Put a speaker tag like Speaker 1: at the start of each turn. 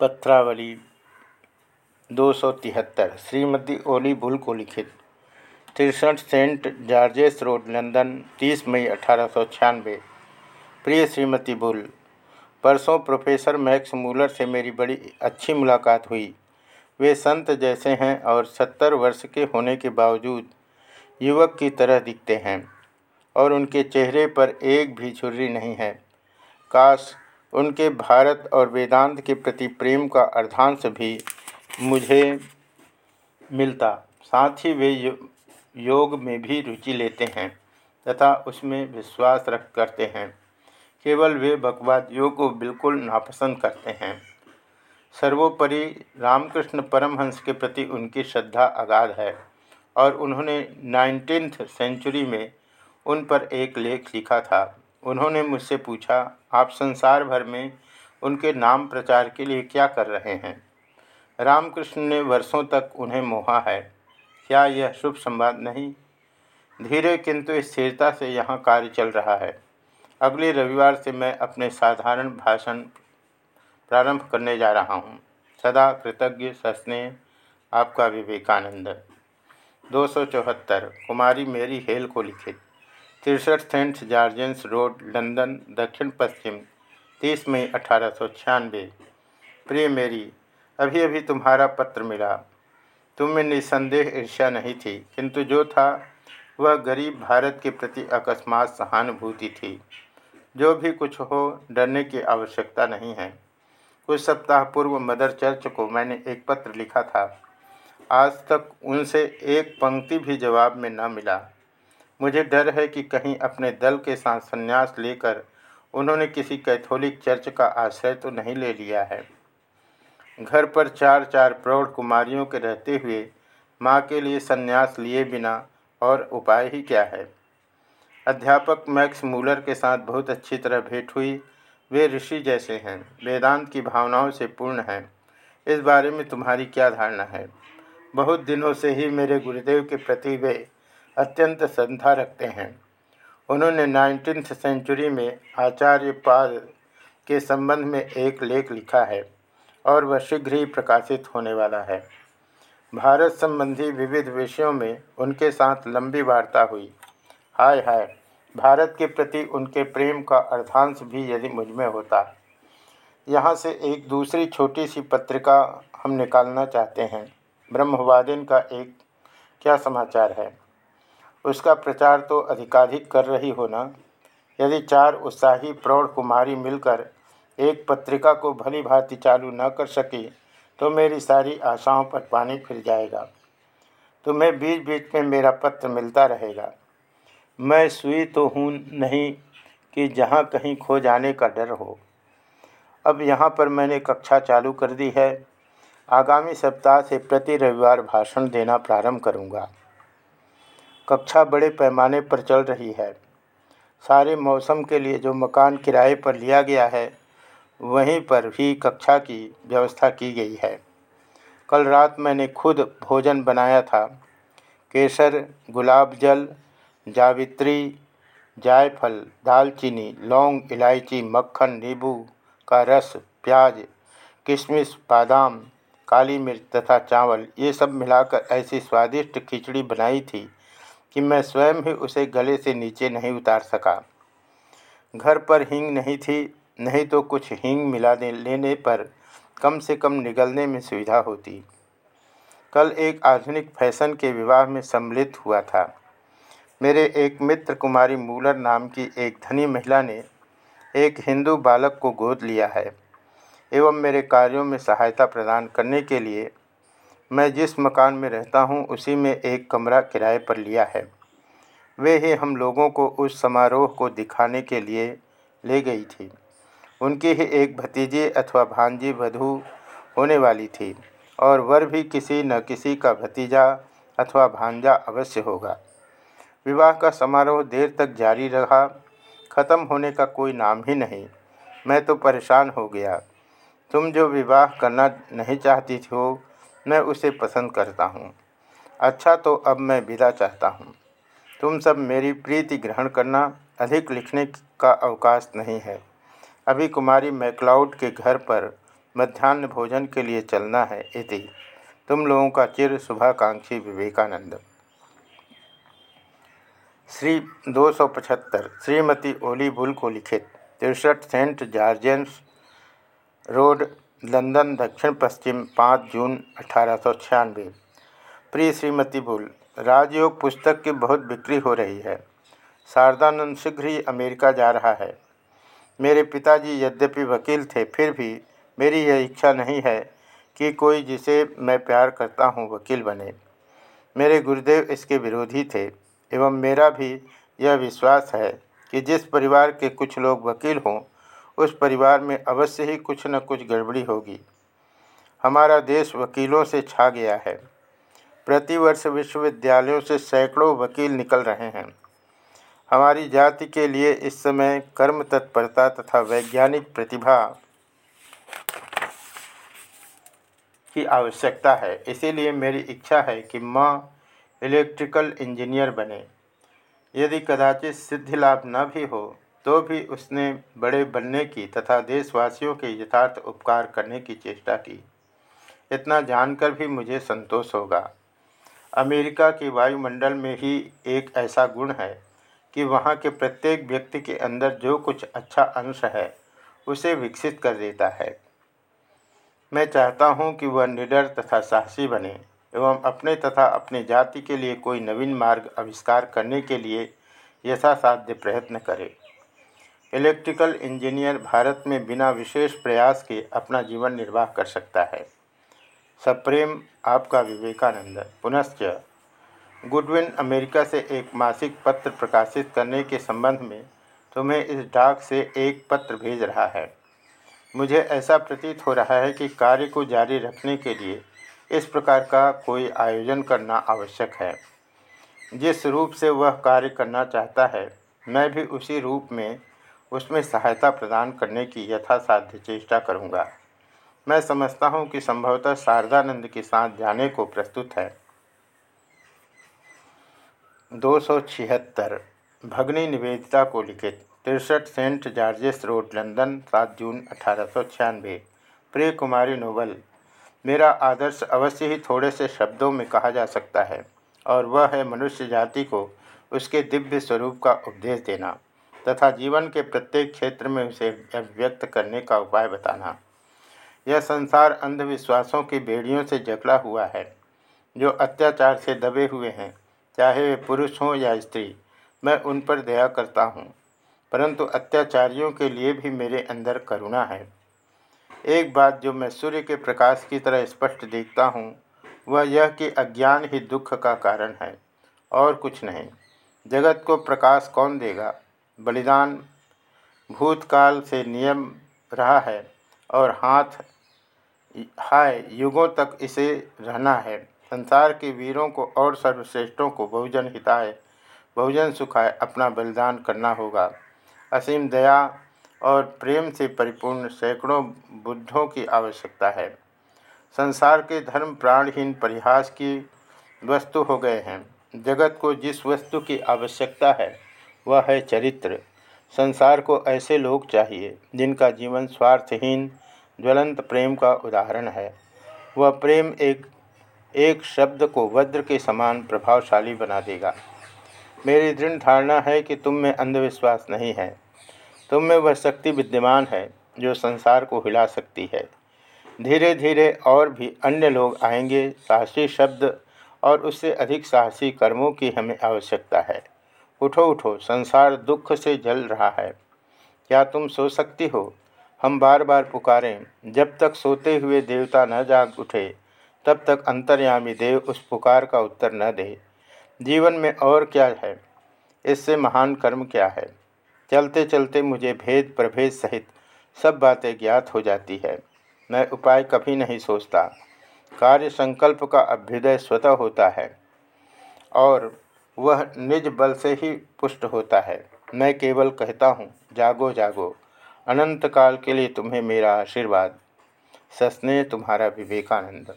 Speaker 1: पत्रावली दो सौ तिहत्तर, श्रीमती ओली बुल को लिखित। तिरसठ सेंट जॉर्जेस रोड, लंदन 30 मई अठारह सौ छियानवे। प्रिय श्रीमती बुल परसों प्रोफेसर मैक्स मूलर से मेरी बड़ी अच्छी मुलाकात हुई। वे संत जैसे हैं और सत्तर वर्ष के होने के बावजूद युवक की तरह दिखते हैं और उनके चेहरे पर एक भी झुर्री नहीं है। काश उनके भारत और वेदांत के प्रति प्रेम का अर्धांश भी मुझे मिलता। साथ ही वे योग में भी रुचि लेते हैं तथा उसमें विश्वास रख करते हैं। केवल वे बकवादियों को बिल्कुल नापसंद करते हैं। सर्वोपरि रामकृष्ण परमहंस के प्रति उनकी श्रद्धा अगाध है और उन्होंने नाइनटीन सेंचुरी में उन पर एक लेख लिखा था। उन्होंने मुझसे पूछा, आप संसार भर में उनके नाम प्रचार के लिए क्या कर रहे हैं? रामकृष्ण ने वर्षों तक उन्हें मोहा है। क्या यह शुभ संवाद नहीं? धीरे, किंतु स्थिरता से यहाँ कार्य चल रहा है। अगले रविवार से मैं अपने साधारण भाषण प्रारंभ करने जा रहा हूँ। सदा कृतज्ञ सस्नेह, आपका विवेकानंद। दो सौ चौहत्तर, कुमारी मेरी हेल को लिखित। तिरसठ सेंट जॉर्जेंस रोड, लंदन, दक्षिण पश्चिम, तीस मई अठारह सौ छियानवे। प्रिय मेरी अभी अभी तुम्हारा पत्र मिला। तुम में निसंदेह ईर्ष्या नहीं थी, किंतु जो था, वह गरीब भारत के प्रति अकस्मात सहानुभूति थी। जो भी कुछ हो, डरने की आवश्यकता नहीं है। कुछ सप्ताह पूर्व मदर चर्च को मैंने एक पत्र लिखा था। आज तक उनसे एक पंक्ति भी जवाब में न मिला। मुझे डर है कि कहीं अपने दल के साथ संन्यास लेकर उन्होंने किसी कैथोलिक चर्च का आश्रय तो नहीं ले लिया है। घर पर चार चार प्रौढ़ कुमारियों के रहते हुए माँ के लिए संन्यास लिए बिना और उपाय ही क्या है? अध्यापक मैक्स मूलर के साथ बहुत अच्छी तरह भेंट हुई। वे ऋषि जैसे हैं, वेदांत की भावनाओं से पूर्ण हैं। इस बारे में तुम्हारी क्या धारणा है? बहुत दिनों से ही मेरे गुरुदेव के प्रति वे अत्यंत श्रद्धा रखते हैं। उन्होंने नाइनटीन सेंचुरी में आचार्य पाद के संबंध में एक लेख लिखा है और वह शीघ्र ही प्रकाशित होने वाला है। भारत संबंधी विविध विषयों में उनके साथ लंबी वार्ता हुई। हाय हाय, भारत के प्रति उनके प्रेम का अर्धांश भी यदि मुझमें होता। यहाँ से एक दूसरी छोटी सी पत्रिका हम निकालना चाहते हैं। ब्रह्मवादिन का एक क्या समाचार है? उसका प्रचार तो अधिकाधिक कर रही हो ना? यदि चार उत्साही प्रौढ़ कुमारी मिलकर एक पत्रिका को भली भांति चालू न कर सकी तो मेरी सारी आशाओं पर पानी फिर जाएगा। तुम्हें बीच बीच में मेरा पत्र मिलता रहेगा। मैं सुई तो हूँ नहीं कि जहाँ कहीं खो जाने का डर हो। अब यहाँ पर मैंने कक्षा चालू कर दी है। आगामी सप्ताह से प्रति रविवार भाषण देना प्रारंभ करूँगा। कक्षा बड़े पैमाने पर चल रही है। सारे मौसम के लिए जो मकान किराए पर लिया गया है, वहीं पर भी कक्षा की व्यवस्था की गई है। कल रात मैंने खुद भोजन बनाया था। केसर, गुलाब जल, जावित्री, जायफल, दालचीनी, लौंग, इलायची, मक्खन, नींबू का रस, प्याज, किशमिश, बादाम, काली मिर्च तथा चावल, ये सब मिलाकर ऐसी स्वादिष्ट खिचड़ी बनाई थी कि मैं स्वयं ही उसे गले से नीचे नहीं उतार सका। घर पर हींग नहीं थी, नहीं तो कुछ हींग मिला लेने पर कम से कम निगलने में सुविधा होती। कल एक आधुनिक फ़ैशन के विवाह में सम्मिलित हुआ था। मेरे एक मित्र कुमारी मूलर नाम की एक धनी महिला ने एक हिंदू बालक को गोद लिया है, एवं मेरे कार्यों में सहायता प्रदान करने के लिए मैं जिस मकान में रहता हूँ, उसी में एक कमरा किराए पर लिया है। वे ही हम लोगों को उस समारोह को दिखाने के लिए ले गई थी। उनकी ही एक भतीजी अथवा भांजी वधु होने वाली थी और वर भी किसी न किसी का भतीजा अथवा भांजा अवश्य होगा। विवाह का समारोह देर तक जारी रहा। ख़त्म होने का कोई नाम ही नहीं। मैं तो परेशान हो गया। तुम जो विवाह करना नहीं चाहती हो मैं उसे पसंद करता हूँ। अच्छा तो अब मैं विदा चाहता हूँ। तुम सब मेरी प्रीति ग्रहण करना अधिक लिखने का अवकाश नहीं है। अभी कुमारी मैकलाउड के घर पर मध्यान्ह भोजन के लिए चलना है इति। तुम लोगों का चिर शुभाकांक्षी विवेकानंद। श्री दो सौ पचहत्तर, श्रीमती ओली बुल को लिखित, तिरसठ सेंट जॉर्जेंस रोड लंदन, दक्षिण, पश्चिम, पाँच जून अठारह सौ छियानवे। प्रिय श्रीमती बुल, राजयोग पुस्तक की बहुत बिक्री हो रही है। शारदानंद शीघ्र ही अमेरिका जा रहा है। मेरे पिताजी यद्यपि वकील थे, फिर भी मेरी यह इच्छा नहीं है कि कोई जिसे मैं प्यार करता हूँ, वकील बने। मेरे गुरुदेव इसके विरोधी थे, एवं मेरा भी यह विश्वास है कि जिस परिवार के कुछ लोग वकील हों उस परिवार में अवश्य ही कुछ न कुछ गड़बड़ी होगी। हमारा देश वकीलों से छा गया है। प्रतिवर्ष विश्वविद्यालयों से सैकड़ों वकील निकल रहे हैं। हमारी जाति के लिए इस समय कर्म तत्परता तथा वैज्ञानिक प्रतिभा की आवश्यकता है। इसीलिए मेरी इच्छा है कि माँ इलेक्ट्रिकल इंजीनियर बने। यदि कदाचित सिद्धि लाभ न भी हो तो भी उसने बड़े बनने की तथा देशवासियों के यथार्थ उपकार करने की चेष्टा की। इतना जानकर भी मुझे संतोष होगा। अमेरिका के वायुमंडल में ही एक ऐसा गुण है कि वहाँ के प्रत्येक व्यक्ति के अंदर जो कुछ अच्छा अंश है, उसे विकसित कर देता है। मैं चाहता हूँ कि वह निडर तथा साहसी बने एवं अपने तथा अपने जाति के लिए कोई नवीन मार्ग आविष्कार करने के लिए यथासाध्य प्रयत्न करे। इलेक्ट्रिकल इंजीनियर भारत में बिना विशेष प्रयास के अपना जीवन निर्वाह कर सकता है। सप्रेम आपका विवेकानंद। पुनश्च, गुडविन अमेरिका से एक मासिक पत्र प्रकाशित करने के संबंध में तुम्हें इस डाक से एक पत्र भेज रहा है। मुझे ऐसा प्रतीत हो रहा है कि कार्य को जारी रखने के लिए इस प्रकार का कोई आयोजन करना आवश्यक है। जिस रूप से वह कार्य करना चाहता है, मैं भी उसी रूप में उसमें सहायता प्रदान करने की यथासाध्य चेष्टा करूँगा। मैं समझता हूँ कि संभवतः शारदानंद के साथ जाने को प्रस्तुत है। दो सौ छिहत्तर, भगनी निवेदिता को लिखित, तिरसठ सेंट जॉर्जेस रोड, लंदन, सात जून अठारह सौ छियानवे। प्रिय कुमारी नोबल, मेरा आदर्श अवश्य ही थोड़े से शब्दों में कहा जा सकता है, और वह है मनुष्य जाति को उसके दिव्य स्वरूप का उपदेश देना। तथा जीवन के प्रत्येक क्षेत्र में उसे व्यक्त करने का उपाय बताना। यह संसार अंधविश्वासों की बेड़ियों से जकड़ा हुआ है, जो अत्याचार से दबे हुए हैं, चाहे वे पुरुष हों या स्त्री। मैं उन पर दया करता हूँ, परंतु अत्याचारियों के लिए भी मेरे अंदर करुणा है। एक बात जो मैं सूर्य के प्रकाश की तरह स्पष्ट देखता हूँ, वह यह कि अज्ञान ही दुख का कारण है, और कुछ नहीं। जगत को प्रकाश कौन देगा? बलिदान भूतकाल से नियम रहा है और हाथ हाय युगों तक इसे रहना है। संसार के वीरों को और सर्वश्रेष्ठों को बहुजन हिताय, बहुजन सुखाय अपना बलिदान करना होगा। असीम दया और प्रेम से परिपूर्ण सैकड़ों बुद्धों की आवश्यकता है। संसार के धर्म प्राणहीन परिहास की वस्तु हो गए हैं। जगत को जिस वस्तु की आवश्यकता है वह है चरित्र। संसार को ऐसे लोग चाहिए, जिनका जीवन स्वार्थहीन, ज्वलंत प्रेम का उदाहरण है। वह प्रेम एक एक शब्द को वज्र के समान प्रभावशाली बना देगा। मेरी दृढ़ धारणा है कि तुम में अंधविश्वास नहीं है। तुम में वह शक्ति विद्यमान है, जो संसार को हिला सकती है। धीरे धीरे और भी अन्य लोग आएँगे, साहसी शब्द और उससे अधिक साहसी कर्मों की हमें आवश्यकता है। उठो उठो, संसार दुख से जल रहा है। क्या तुम सो सकती हो? हम बार बार पुकारें, जब तक सोते हुए देवता न जाग उठे, तब तक अंतर्यामी देव उस पुकार का उत्तर न दे। जीवन में और क्या है? इससे महान कर्म क्या है? चलते चलते मुझे भेद प्रभेद सहित सब बातें ज्ञात हो जाती है। मैं उपाय कभी नहीं सोचता। कार्य संकल्प का अभ्युदय स्वतः होता है। और वह निज बल से ही पुष्ट होता है। मैं केवल कहता हूँ, जागो जागो। अनंत काल के लिए तुम्हें मेरा आशीर्वाद। सस्ने तुम्हारा विवेकानंद।